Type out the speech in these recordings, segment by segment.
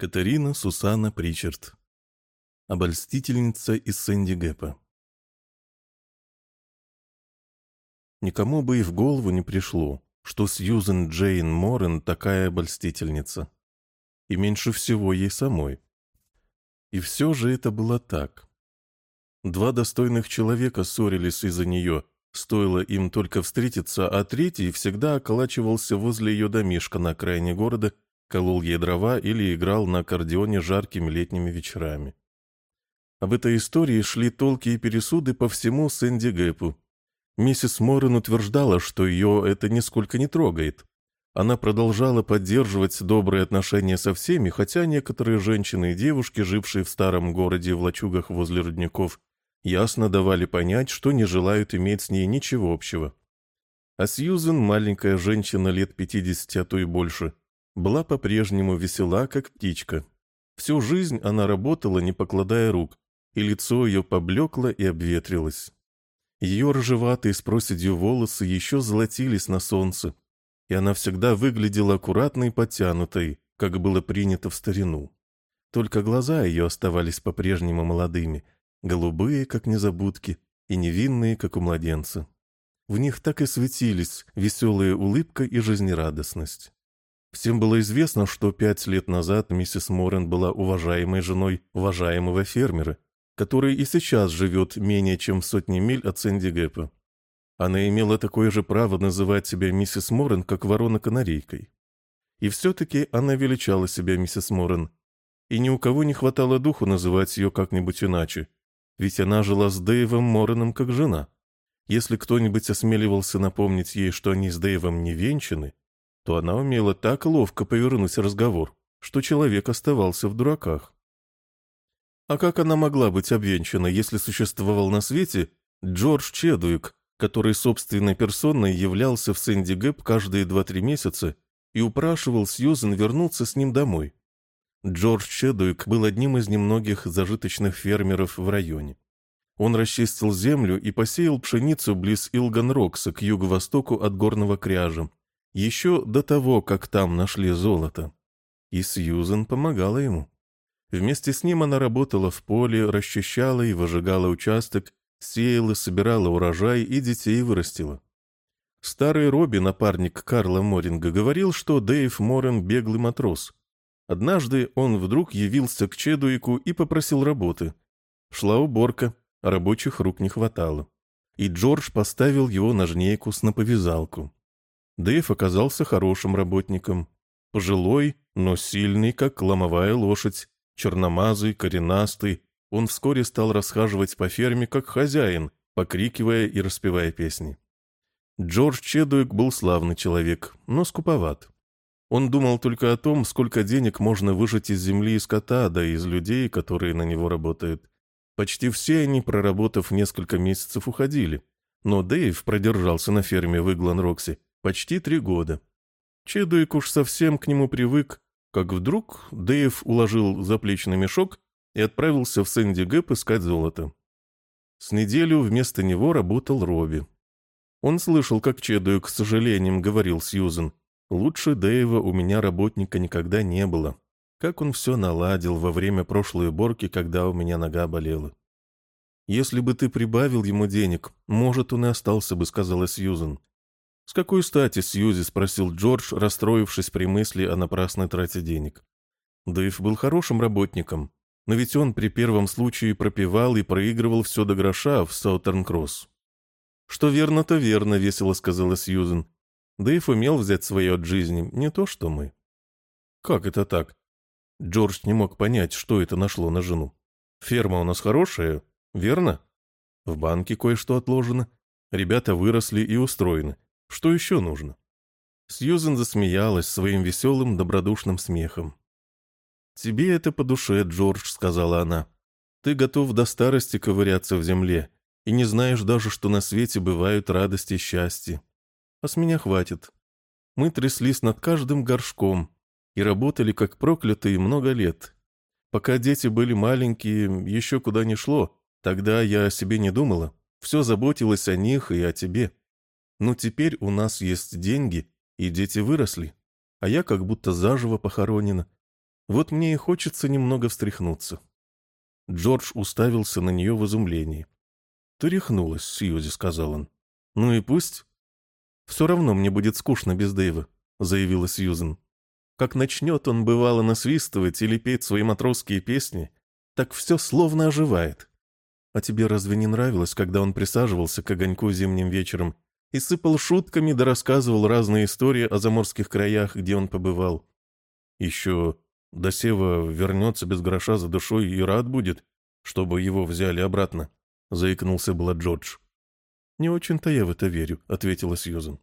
Катарина Сусана Причард. Обольстительница из Сэнди Гэпа. Никому бы и в голову не пришло, что Сьюзен Джейн Моррен такая обольстительница. И меньше всего ей самой. И все же это было так. Два достойных человека ссорились из-за нее, стоило им только встретиться, а третий всегда околачивался возле ее домишка на окраине города колол ей дрова или играл на аккордеоне жаркими летними вечерами. Об этой истории шли толки и пересуды по всему Сэнди Гэпу. Миссис Моррен утверждала, что ее это нисколько не трогает. Она продолжала поддерживать добрые отношения со всеми, хотя некоторые женщины и девушки, жившие в старом городе в лачугах возле родников, ясно давали понять, что не желают иметь с ней ничего общего. А Сьюзен, маленькая женщина лет пятидесяти, а то и больше, была по-прежнему весела, как птичка. Всю жизнь она работала, не покладая рук, и лицо ее поблекло и обветрилось. Ее рыжеватые с проседью волосы еще золотились на солнце, и она всегда выглядела аккуратной и подтянутой, как было принято в старину. Только глаза ее оставались по-прежнему молодыми, голубые, как незабудки, и невинные, как у младенца. В них так и светились веселая улыбка и жизнерадостность. Всем было известно, что пять лет назад миссис Моррен была уважаемой женой уважаемого фермера, который и сейчас живет менее чем в сотни миль от Сэнди Гэпа. Она имела такое же право называть себя миссис Моррен, как ворона канарейкой. И все-таки она величала себя миссис Моррен, и ни у кого не хватало духу называть ее как-нибудь иначе, ведь она жила с Дэйвом Морреном как жена. Если кто-нибудь осмеливался напомнить ей, что они с Дэйвом не венчаны, то она умела так ловко повернуть разговор, что человек оставался в дураках. А как она могла быть обвенчана, если существовал на свете Джордж Чедуик, который собственной персоной являлся в Сэнди Гэп каждые два-три месяца и упрашивал Сьюзен вернуться с ним домой? Джордж Чедуик был одним из немногих зажиточных фермеров в районе. Он расчистил землю и посеял пшеницу близ Илган-Рокса к юго-востоку от горного кряжа, еще до того, как там нашли золото. И Сьюзен помогала ему. Вместе с ним она работала в поле, расчищала и выжигала участок, сеяла, собирала урожай и детей вырастила. Старый Робби, напарник Карла Моринга, говорил, что Дэйв Морен беглый матрос. Однажды он вдруг явился к Чедуику и попросил работы. Шла уборка, рабочих рук не хватало. И Джордж поставил его на жнейку с наповязалку. Дэйв оказался хорошим работником. Пожилой, но сильный, как ломовая лошадь, черномазый, коренастый, он вскоре стал расхаживать по ферме как хозяин, покрикивая и распевая песни. Джордж Чедуик был славный человек, но скуповат. Он думал только о том, сколько денег можно выжать из земли и скота, да и из людей, которые на него работают. Почти все они, проработав несколько месяцев, уходили. Но Дэйв продержался на ферме в Иглан-Рокси Почти три года. Чедуик уж совсем к нему привык, как вдруг Дэйв уложил заплечный мешок и отправился в Сэнди Гэп искать золото. С неделю вместо него работал Робби. Он слышал, как Чедуик с сожалением говорил Сьюзен, «Лучше Дэйва у меня работника никогда не было. Как он все наладил во время прошлой уборки, когда у меня нога болела». «Если бы ты прибавил ему денег, может, он и остался бы», — сказала Сьюзен. «С какой стати, Сьюзи?» — спросил Джордж, расстроившись при мысли о напрасной трате денег. Дэйв был хорошим работником, но ведь он при первом случае пропивал и проигрывал все до гроша в Саутерн-Кросс. «Что верно, то верно», — весело сказала Сьюзен. Дэйв умел взять свое от жизни, не то что мы. «Как это так?» Джордж не мог понять, что это нашло на жену. «Ферма у нас хорошая, верно? В банке кое-что отложено. Ребята выросли и устроены. Что еще нужно?» Сьюзен засмеялась своим веселым, добродушным смехом. «Тебе это по душе, Джордж», — сказала она. «Ты готов до старости ковыряться в земле и не знаешь даже, что на свете бывают радости и счастье. А с меня хватит. Мы тряслись над каждым горшком и работали как проклятые много лет. Пока дети были маленькие, еще куда ни шло, тогда я о себе не думала. Все заботилась о них и о тебе. Ну теперь у нас есть деньги, и дети выросли, а я как будто заживо похоронена. Вот мне и хочется немного встряхнуться». Джордж уставился на нее в изумлении. «Ты рехнулась, Сьюзи», — сказал он. «Ну и пусть. Все равно мне будет скучно без Дэйва», — заявила Сьюзен. «Как начнет он, бывало, насвистывать или петь свои матросские песни, так все словно оживает. А тебе разве не нравилось, когда он присаживался к огоньку зимним вечером и сыпал шутками да рассказывал разные истории о заморских краях, где он побывал? Еще до Сева вернется без гроша за душой и рад будет, чтобы его взяли обратно», — заикнулся было Джордж. «Не очень-то я в это верю», — ответила Сьюзен.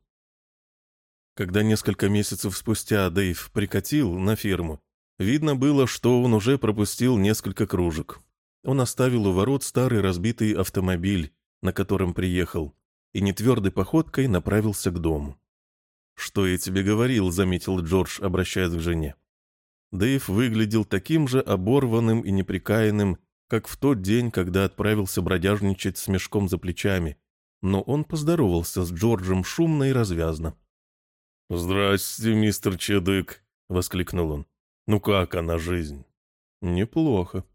Когда несколько месяцев спустя Дэйв прикатил на ферму, видно было, что он уже пропустил несколько кружек. Он оставил у ворот старый разбитый автомобиль, на котором приехал, и нетвердой походкой направился к дому. «Что я тебе говорил», — заметил Джордж, обращаясь к жене. Дэйв выглядел таким же оборванным и неприкаянным, как в тот день, когда отправился бродяжничать с мешком за плечами, но он поздоровался с Джорджем шумно и развязно. «Здрасте, мистер Чедык!» — воскликнул он. «Ну как она, жизнь?» «Неплохо».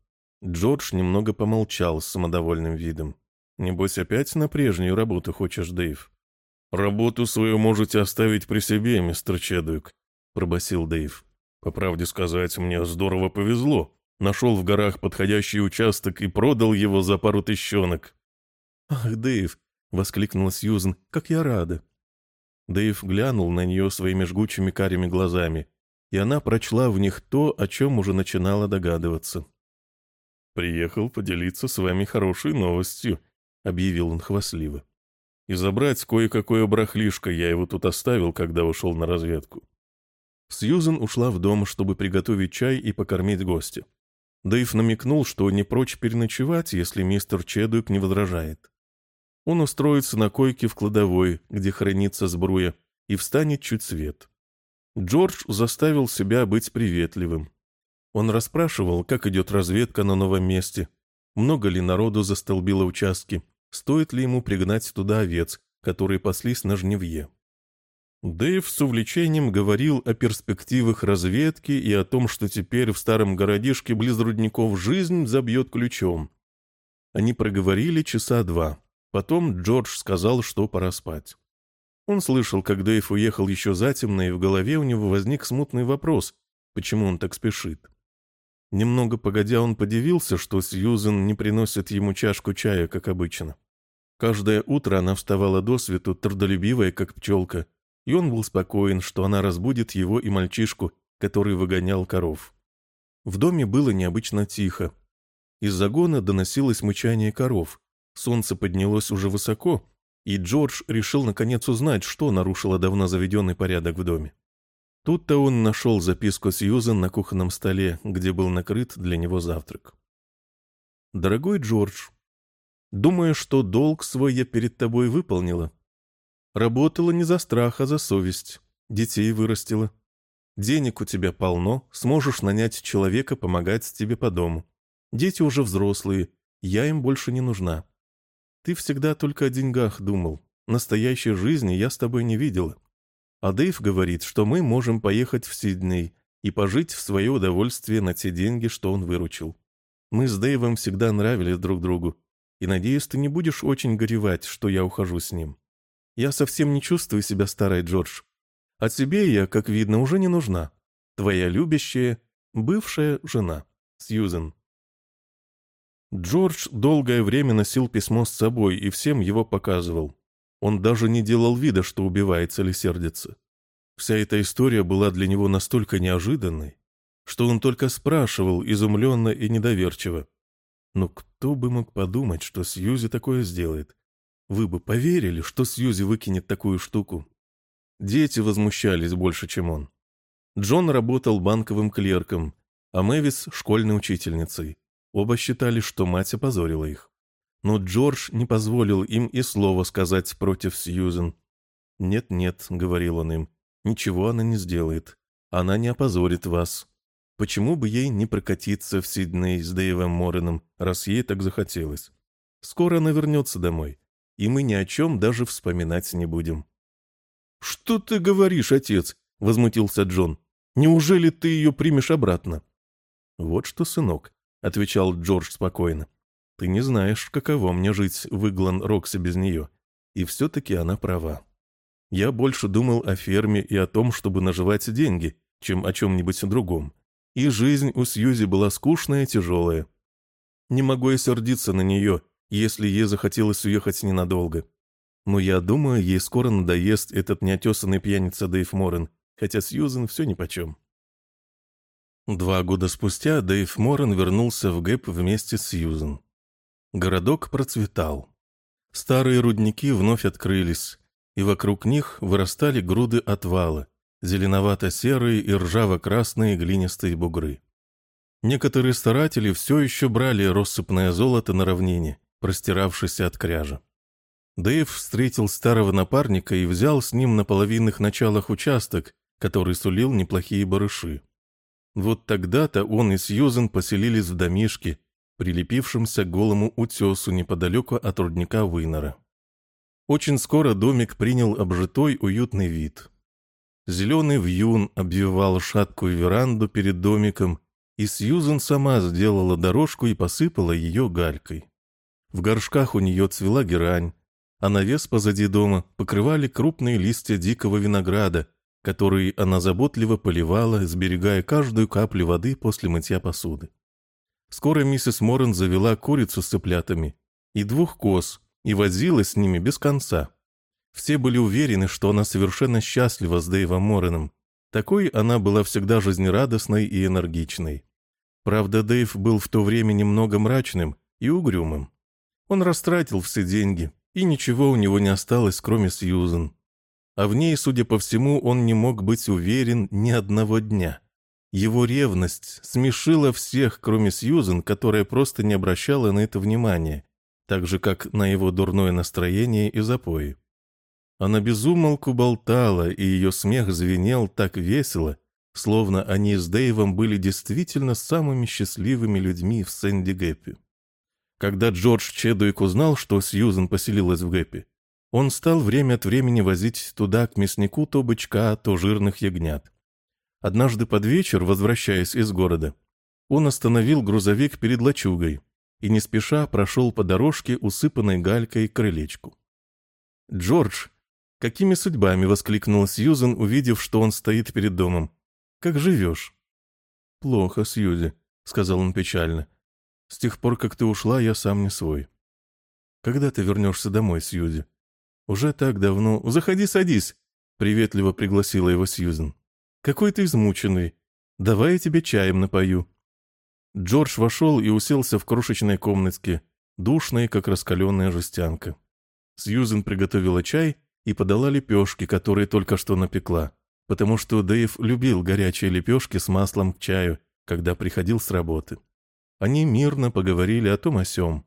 Джордж немного помолчал с самодовольным видом. «Небось, опять на прежнюю работу хочешь, Дэйв?» «Работу свою можете оставить при себе, мистер Чедык», — пробасил Дэйв. «По правде сказать, мне здорово повезло. Нашел в горах подходящий участок и продал его за пару тыщенок». «Ах, Дэйв, — воскликнула Сьюзен. «Как я рада!» Дэйв глянул на нее своими жгучими карими глазами, и она прочла в них то, о чем уже начинала догадываться. «Приехал поделиться с вами хорошей новостью», — объявил он хвастливо. «И забрать кое-какое брахлишко я его тут оставил, когда ушел на разведку». Сьюзен ушла в дом, чтобы приготовить чай и покормить гостя. Дэйв намекнул, что не прочь переночевать, если мистер Чедуик не возражает. Он устроится на койке в кладовой, где хранится сбруя, и встанет чуть свет. Джордж заставил себя быть приветливым. Он расспрашивал, как идет разведка на новом месте, много ли народу застолбило участки, стоит ли ему пригнать туда овец, которые паслись на жневье. Дэйв с увлечением говорил о перспективах разведки и о том, что теперь в старом городишке близ рудников жизнь забьет ключом. Они проговорили часа два. Потом Джордж сказал, что пора спать. Он слышал, как Дэйв уехал еще затемно, и в голове у него возник смутный вопрос, почему он так спешит. Немного погодя, он подивился, что Сьюзен не приносит ему чашку чая, как обычно. Каждое утро она вставала до свету, трудолюбивая, как пчелка, и он был спокоен, что она разбудит его и мальчишку, который выгонял коров. В доме было необычно тихо. Из загона доносилось мычание коров, Солнце поднялось уже высоко, и Джордж решил наконец узнать, что нарушило давно заведенный порядок в доме. Тут-то он нашел записку Сьюзен на кухонном столе, где был накрыт для него завтрак. «Дорогой Джордж, думаю, что долг свой я перед тобой выполнила. Работала не за страх, а за совесть. Детей вырастила. Денег у тебя полно, сможешь нанять человека помогать тебе по дому. Дети уже взрослые, я им больше не нужна. Ты всегда только о деньгах думал. Настоящей жизни я с тобой не видела. А Дэйв говорит, что мы можем поехать в Сидней и пожить в свое удовольствие на те деньги, что он выручил. Мы с Дэйвом всегда нравились друг другу, и надеюсь, ты не будешь очень горевать, что я ухожу с ним. Я совсем не чувствую себя старой, Джордж. А тебе я, как видно, уже не нужна. Твоя любящая, бывшая жена, Сьюзен. Джордж долгое время носил письмо с собой и всем его показывал. Он даже не делал вида, что убивается или сердится. Вся эта история была для него настолько неожиданной, что он только спрашивал изумленно и недоверчиво. Но кто бы мог подумать, что Сьюзи такое сделает? Вы бы поверили, что Сьюзи выкинет такую штуку? Дети возмущались больше, чем он. Джон работал банковым клерком, а Мэвис — школьной учительницей. Оба считали, что мать опозорила их. Но Джордж не позволил им и слова сказать против Сьюзен. «Нет-нет», — говорил он им, — «ничего она не сделает. Она не опозорит вас. Почему бы ей не прокатиться в Сидней с Дэйвом Мореном, раз ей так захотелось? Скоро она вернется домой, и мы ни о чем даже вспоминать не будем». «Что ты говоришь, отец?» — возмутился Джон. «Неужели ты ее примешь обратно? «Вот что, сынок», — отвечал Джордж спокойно. «Ты не знаешь, каково мне жить в Иглан Роксе без нее. И все-таки она права. Я больше думал о ферме и о том, чтобы наживать деньги, чем о чем-нибудь другом. И жизнь у Сьюзи была скучная и тяжелая. Не могу я сердиться на нее, если ей захотелось уехать ненадолго. Но я думаю, ей скоро надоест этот неотесанный пьяница Дэйв Моррен, хотя Сьюзен все нипочем. Два года спустя Дэйв Моррен вернулся в Гэп вместе с Сьюзен. Городок процветал. Старые рудники вновь открылись, и вокруг них вырастали груды отвала, зеленовато-серые и ржаво-красные глинистые бугры. Некоторые старатели все еще брали россыпное золото на равнине, простиравшееся от кряжа. Дэйв встретил старого напарника и взял с ним на половинных началах участок, который сулил неплохие барыши. Вот тогда-то он и Сьюзен поселились в домишке, прилепившемся к голому утесу неподалеку от рудника Вынора. Очень скоро домик принял обжитой уютный вид. Зеленый вьюн обвивал шаткую веранду перед домиком, и Сьюзен сама сделала дорожку и посыпала ее галькой. В горшках у нее цвела герань, а навес позади дома покрывали крупные листья дикого винограда, который она заботливо поливала, сберегая каждую каплю воды после мытья посуды. Скоро миссис Моррен завела курицу с цыплятами и двух коз и возилась с ними без конца. Все были уверены, что она совершенно счастлива с Дэйвом Морреном. Такой она была всегда жизнерадостной и энергичной. Правда, Дэйв был в то время немного мрачным и угрюмым. Он растратил все деньги, и ничего у него не осталось, кроме Сьюзен а в ней, судя по всему, он не мог быть уверен ни одного дня. Его ревность смешила всех, кроме Сьюзен, которая просто не обращала на это внимания, так же, как на его дурное настроение и запои. Она безумолку болтала, и ее смех звенел так весело, словно они с Дэйвом были действительно самыми счастливыми людьми в Сэнди Гэппе. Когда Джордж Чедуик узнал, что Сьюзен поселилась в Гэппе, он стал время от времени возить туда к мяснику то бычка, то жирных ягнят. Однажды под вечер, возвращаясь из города, он остановил грузовик перед лачугой и не спеша прошел по дорожке, усыпанной галькой, к крылечку. «Джордж!» «Какими судьбами?» — воскликнул Сьюзен, увидев, что он стоит перед домом. «Как живешь?» «Плохо, Сьюзи», — сказал он печально. «С тех пор, как ты ушла, я сам не свой». «Когда ты вернешься домой, Сьюзи?» «Уже так давно. Заходи, садись», — приветливо пригласила его Сьюзен. «Какой ты измученный. Давай я тебе чаем напою». Джордж вошел и уселся в крошечной комнатке, душной, как раскаленная жестянка. Сьюзен приготовила чай и подала лепешки, которые только что напекла, потому что Дэйв любил горячие лепешки с маслом к чаю, когда приходил с работы. Они мирно поговорили о том о сём.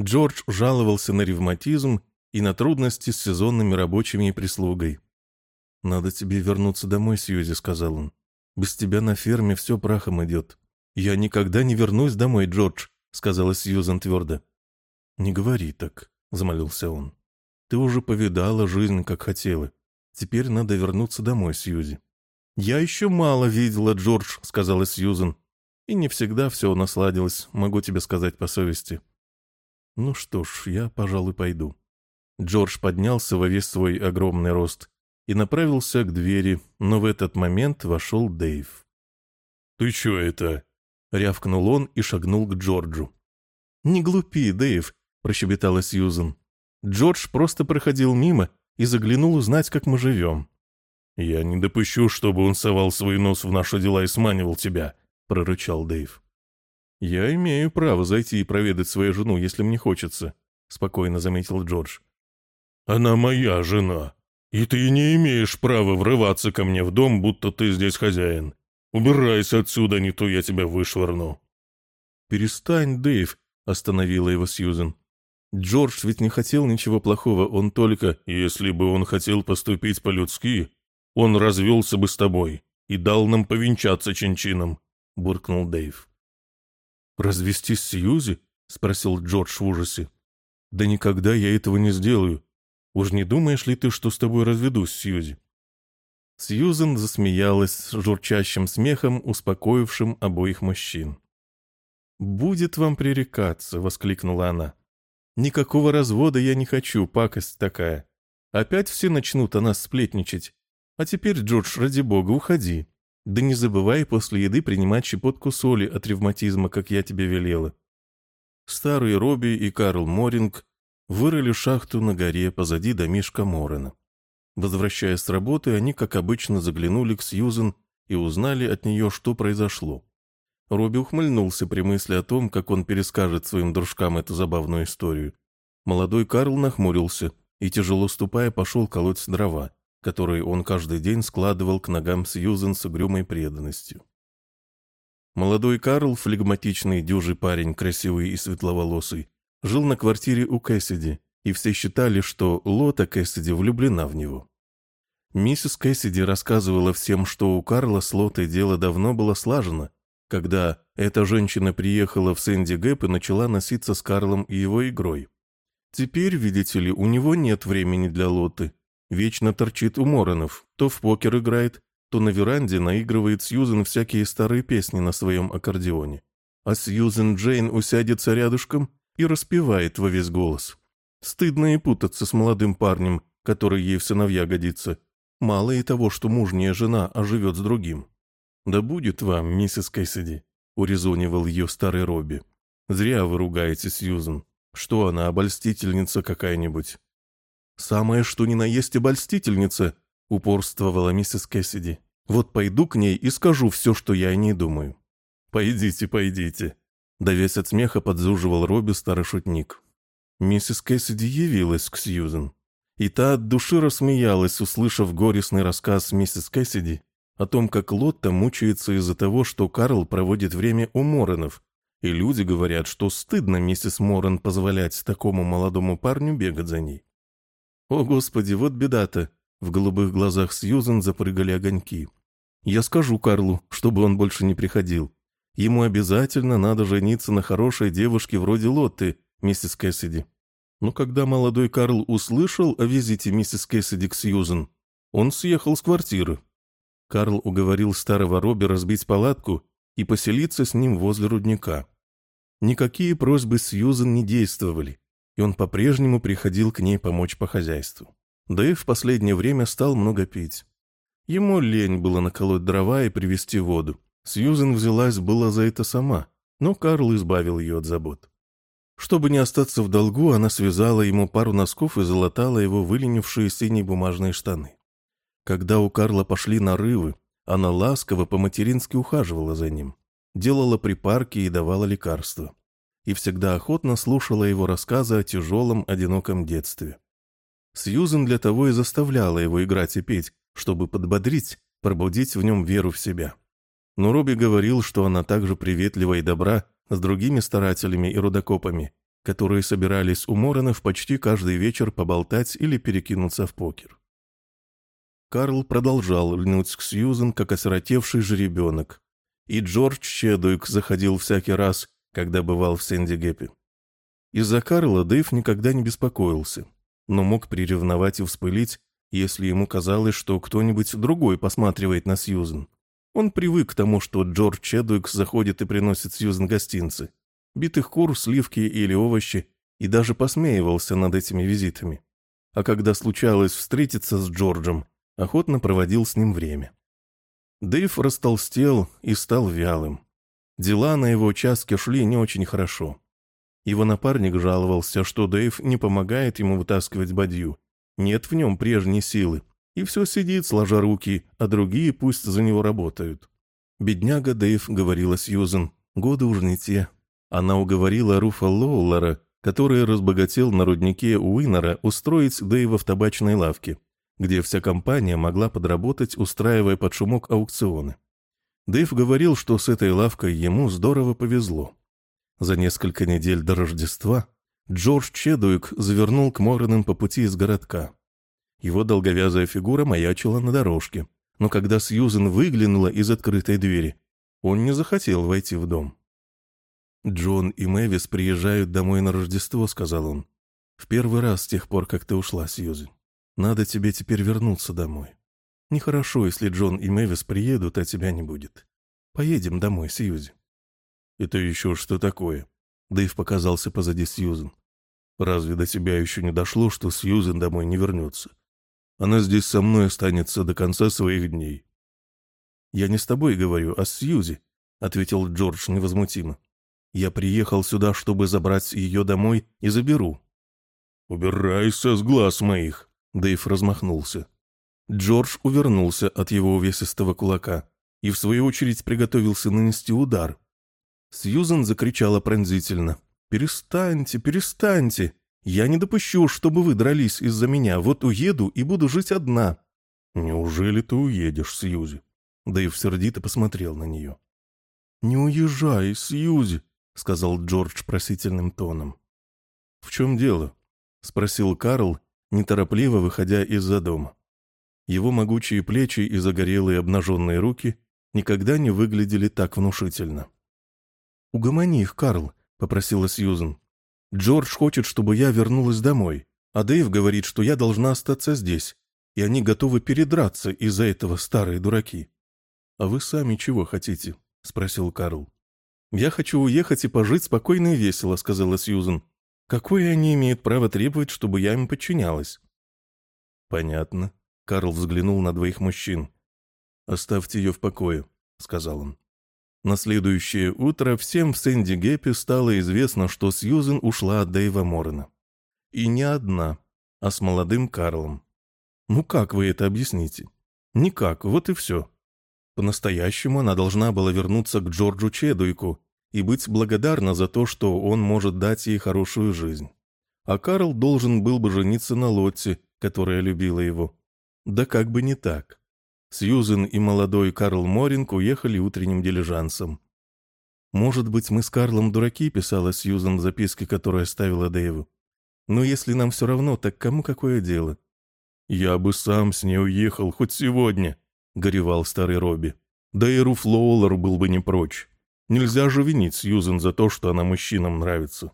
Джордж жаловался на ревматизм и на трудности с сезонными рабочими и прислугой. «Надо тебе вернуться домой, Сьюзи», — сказал он. «Без тебя на ферме все прахом идет». «Я никогда не вернусь домой, Джордж», — сказала Сьюзан твердо. «Не говори так», — замолился он. «Ты уже повидала жизнь, как хотела. Теперь надо вернуться домой, Сьюзи». «Я еще мало видела, Джордж», — сказала Сьюзан. «И не всегда все насладилось, могу тебе сказать по совести». «Ну что ж, я, пожалуй, пойду». Джордж поднялся во весь свой огромный рост и направился к двери, но в этот момент вошел Дэйв. «Ты чё это?» — рявкнул он и шагнул к Джорджу. «Не глупи, Дэйв», — прощебетала Сьюзен. «Джордж просто проходил мимо и заглянул узнать, как мы живем». «Я не допущу, чтобы он совал свой нос в наши дела и сманивал тебя», — прорычал Дэйв. «Я имею право зайти и проведать свою жену, если мне хочется», — спокойно заметил Джордж. Она моя жена, и ты не имеешь права врываться ко мне в дом, будто ты здесь хозяин. Убирайся отсюда, не то я тебя вышвырну». «Перестань, Дэйв», — остановила его Сьюзен. «Джордж ведь не хотел ничего плохого, он только...» «Если бы он хотел поступить по-людски, он развелся бы с тобой и дал нам повенчаться чинчином», — буркнул Дэйв. «Развестись с Сьюзи?» — спросил Джордж в ужасе. «Да никогда я этого не сделаю. Уж не думаешь ли ты, что с тобой разведусь, Сьюзи?» Сьюзен засмеялась с журчащим смехом, успокоившим обоих мужчин. «Будет вам пререкаться», — воскликнула она. «Никакого развода я не хочу, пакость такая. Опять все начнут о нас сплетничать. А теперь, Джордж, ради бога, уходи. Да не забывай после еды принимать щепотку соли от ревматизма, как я тебе велела». Старый Робби и Карл Моринг вырыли шахту на горе позади домишка Морена. Возвращаясь с работы, они, как обычно, заглянули к Сьюзен и узнали от нее, что произошло. Робби ухмыльнулся при мысли о том, как он перескажет своим дружкам эту забавную историю. Молодой Карл нахмурился и, тяжело ступая, пошел колоть дрова, которые он каждый день складывал к ногам Сьюзен с угрюмой преданностью. Молодой Карл, флегматичный, дюжий парень, красивый и светловолосый, жил на квартире у Кэссиди, и все считали, что Лота Кэссиди влюблена в него. Миссис Кэссиди рассказывала всем, что у Карла с Лотой дело давно было слажено, когда эта женщина приехала в Сэнди Гэп и начала носиться с Карлом и его игрой. Теперь, видите ли, у него нет времени для Лоты. Вечно торчит у Моронов, то в покер играет, то на веранде наигрывает Сьюзен всякие старые песни на своем аккордеоне. А Сьюзен Джейн усядется рядышком и распевает во весь голос. Стыдно и путаться с молодым парнем, который ей в сыновья годится. Мало и того, что мужняя жена, а живет с другим. «Да будет вам, миссис Кэссиди», — урезонивал ее старый Робби. «Зря вы ругаете Сьюзен. Что она, обольстительница какая-нибудь?» «Самое что ни на есть обольстительница», — упорствовала миссис Кэссиди. «Вот пойду к ней и скажу все, что я о ней думаю». «Пойдите, пойдите», Давясь от смеха, подзуживал Робби старый шутник. Миссис Кэссиди явилась к Сьюзен. И та от души рассмеялась, услышав горестный рассказ миссис Кэссиди о том, как Лотта мучается из-за того, что Карл проводит время у Моронов, и люди говорят, что стыдно миссис Моррен позволять такому молодому парню бегать за ней. О, Господи, вот беда-то! В голубых глазах Сьюзен запрыгали огоньки. Я скажу Карлу, чтобы он больше не приходил. Ему обязательно надо жениться на хорошей девушке вроде Лотты, миссис Кэссиди. Но когда молодой Карл услышал о визите миссис Кэссиди к Сьюзен, он съехал с квартиры. Карл уговорил старого Робби разбить палатку и поселиться с ним возле рудника. Никакие просьбы Сьюзен не действовали, и он по-прежнему приходил к ней помочь по хозяйству. Да и в последнее время стал много пить. Ему лень было наколоть дрова и привезти воду. Сьюзен взялась была за это сама, но Карл избавил ее от забот. Чтобы не остаться в долгу, она связала ему пару носков и залатала его выленившие синие бумажные штаны. Когда у Карла пошли нарывы, она ласково по-матерински ухаживала за ним, делала припарки и давала лекарства. И всегда охотно слушала его рассказы о тяжелом, одиноком детстве. Сьюзен для того и заставляла его играть и петь, чтобы подбодрить, пробудить в нем веру в себя. Но Робби говорил, что она также приветлива и добра с другими старателями и рудокопами, которые собирались у Моронов почти каждый вечер поболтать или перекинуться в покер. Карл продолжал льнуть к Сьюзен, как осиротевший же ребенок. И Джордж Чедуик заходил всякий раз, когда бывал в Сэнди-Гэпе. Из-за Карла Дэйв никогда не беспокоился, но мог приревновать и вспылить, если ему казалось, что кто-нибудь другой посматривает на Сьюзен. Он привык к тому, что Джордж Чедуик заходит и приносит Сьюзен гостинцы. Битых кур, сливки или овощи, и даже посмеивался над этими визитами. А когда случалось встретиться с Джорджем, охотно проводил с ним время. Дэйв растолстел и стал вялым. Дела на его участке шли не очень хорошо. Его напарник жаловался, что Дэйв не помогает ему вытаскивать бадью. Нет в нем прежней силы, и все сидит, сложа руки, а другие пусть за него работают. Бедняга Дэйв, говорила Сьюзен, годы уж не те. Она уговорила Руфа Лоулера, который разбогател на руднике Уиннера, устроить Дэйва в табачной лавке, где вся компания могла подработать, устраивая под шумок аукционы. Дэйв говорил, что с этой лавкой ему здорово повезло. За несколько недель до Рождества Джордж Чедуик завернул к Морреным по пути из городка. Его долговязая фигура маячила на дорожке. Но когда Сьюзен выглянула из открытой двери, он не захотел войти в дом. «Джон и Мэвис приезжают домой на Рождество», — сказал он. «В первый раз с тех пор, как ты ушла, Сьюзен. Надо тебе теперь вернуться домой». Нехорошо, если Джон и Мэвис приедут, а тебя не будет. Поедем домой, Сьюзи». «Это еще что такое?» Дэйв показался позади Сьюзен. «Разве до тебя еще не дошло, что Сьюзен домой не вернется? Она здесь со мной останется до конца своих дней». «Я не с тобой говорю, а с Сьюзи», — ответил Джордж невозмутимо. «Я приехал сюда, чтобы забрать ее домой и заберу». «Убирайся с глаз моих», — Дэйв размахнулся. Джордж увернулся от его увесистого кулака и, в свою очередь, приготовился нанести удар. Сьюзен закричала пронзительно. «Перестаньте, перестаньте! Я не допущу, чтобы вы дрались из-за меня. Вот уеду и буду жить одна». «Неужели ты уедешь, Сьюзи?» Дэйв сердито посмотрел на нее. «Не уезжай, Сьюзи», — сказал Джордж просительным тоном. «В чем дело?» — спросил Карл, неторопливо выходя из-за дома. Его могучие плечи и загорелые обнаженные руки никогда не выглядели так внушительно. «Угомони их, Карл», — попросила Сьюзен. «Джордж хочет, чтобы я вернулась домой, а Дэйв говорит, что я должна остаться здесь, и они готовы передраться из-за этого старые дураки». «А вы сами чего хотите?» — спросил Карл. «Я хочу уехать и пожить спокойно и весело», — сказала Сьюзен. «Какое они имеют право требовать, чтобы я им подчинялась?» «Понятно», Карл взглянул на двоих мужчин. «Оставьте ее в покое», — сказал он. На следующее утро всем в Сэнди Гэпе стало известно, что Сьюзен ушла от Дэйва Моррена. И не одна, а с молодым Карлом. Ну как вы это объясните? Никак, вот и все. По-настоящему она должна была вернуться к Джорджу Чедуйку и быть благодарна за то, что он может дать ей хорошую жизнь. А Карл должен был бы жениться на Лотте, которая любила его. Да как бы не так. Сьюзен и молодой Карл Моринг уехали утренним дилижансом. «Может быть, мы с Карлом дураки», — писала Сьюзен в записке, которую оставила Дэйву. «Но если нам все равно, так кому какое дело?» «Я бы сам с ней уехал хоть сегодня», — горевал старый Робби. «Да и Руф Лоулер был бы не прочь. Нельзя же винить Сьюзен за то, что она мужчинам нравится.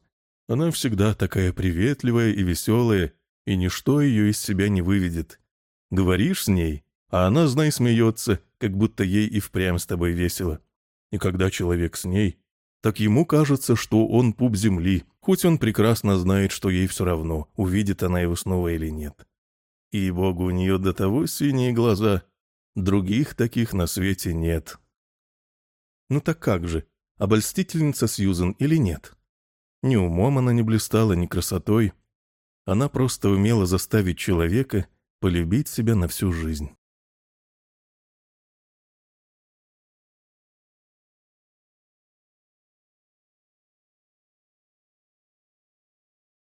Она всегда такая приветливая и веселая, и ничто ее из себя не выведет. Говоришь с ней, а она, знай, смеется, как будто ей и впрямь с тобой весело. И когда человек с ней, так ему кажется, что он пуп земли, хоть он прекрасно знает, что ей все равно, увидит она его снова или нет. И, богу, у нее до того синие глаза, других таких на свете нет. Ну так как же, обольстительница Сьюзен или нет? Ни умом она не блистала, ни красотой. Она просто умела заставить человека полюбить себя на всю жизнь.